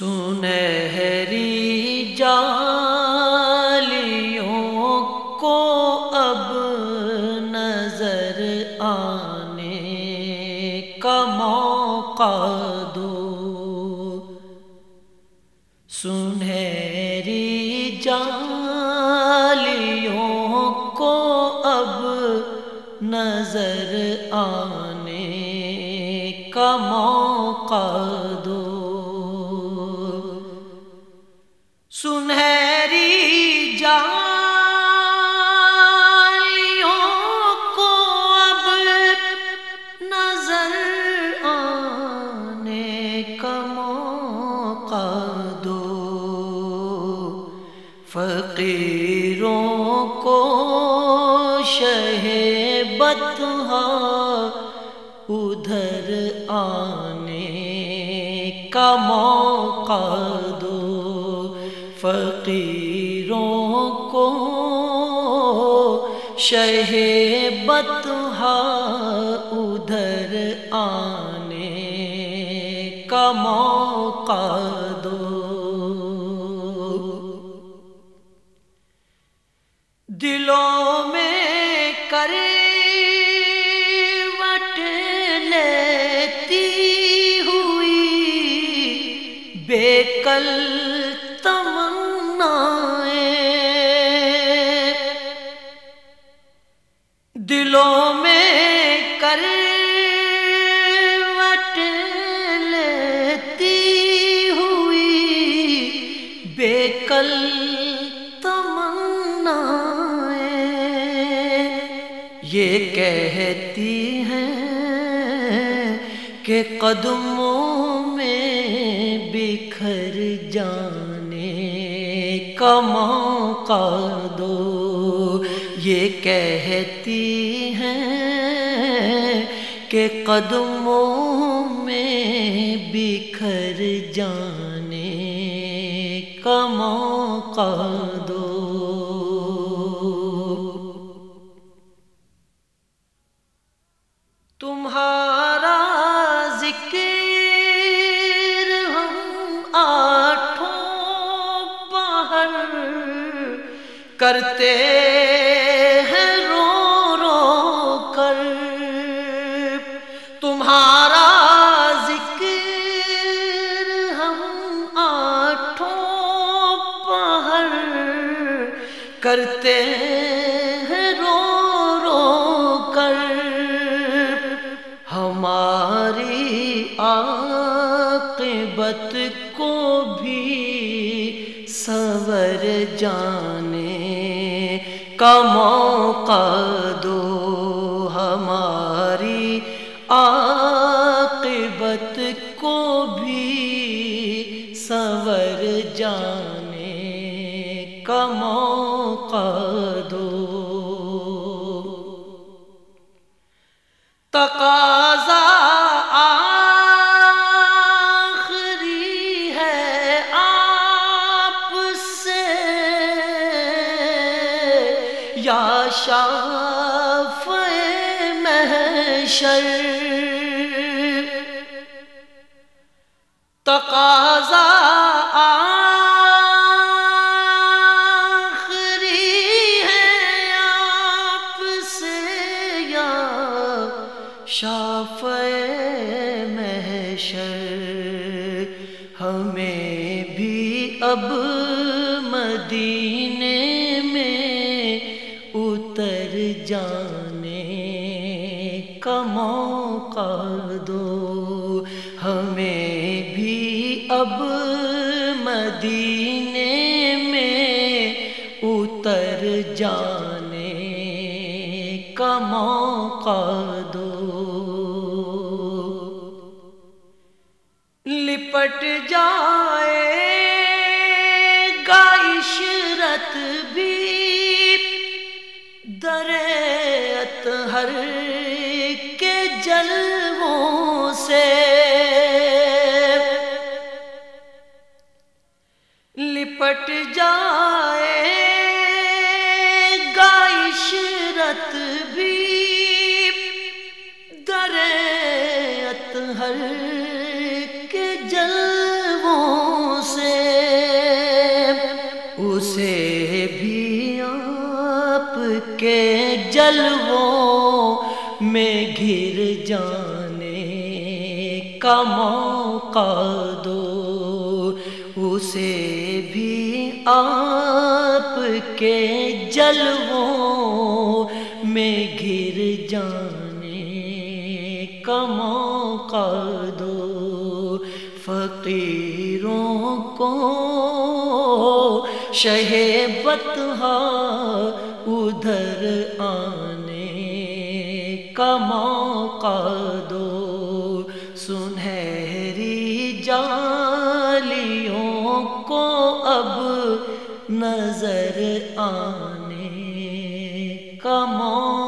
سنہری جالیوں کو اب نظر آنے کا موقع دو۔ سنہری جالیوں کو اب نظر آنے کا موقع موقع دو فقیروں کو شہ بتہا ادھر آنے کا موقع دو۔ فقیروں کو شہ بتہا ادھر آنے کا موقع دلوں میں کرے وٹ لیتی ہوئی بے کل دلوں میں یہ کہتی ہیں کہ قدموں میں بکھر جانے کا موقع دو۔ یہ کہتی ہیں کہ قدموں میں بکھر جانے کا موقع دو۔ ذکر ہم آٹھوں باہر کرتے ہیں رو رو کر۔ تمہارا ذکر ہم آٹھوں پہر کرتے ہیں۔ کو بھی سور جانے کا موقع دو۔ یا شاف محشر تقاضا آخری ہے آپ سے یا شاف محشر ہمیں بھی اب جانے کا موقع دو۔ ہمیں بھی اب مدینے میں اتر جانے کا موقع دو۔ لپٹ جائے لپٹ جائے گا عشرت بھی درت ہر کے جلووں اسے بھی آپ کے جلووں میں گر جانے کا موقع دو، اسے بھی آپ کے جلووں میں گر جانے کا موقع دو۔ فقیروں کو شہ بتہا ادھر آنے کا موقع دو۔ سنہری آنے کا موت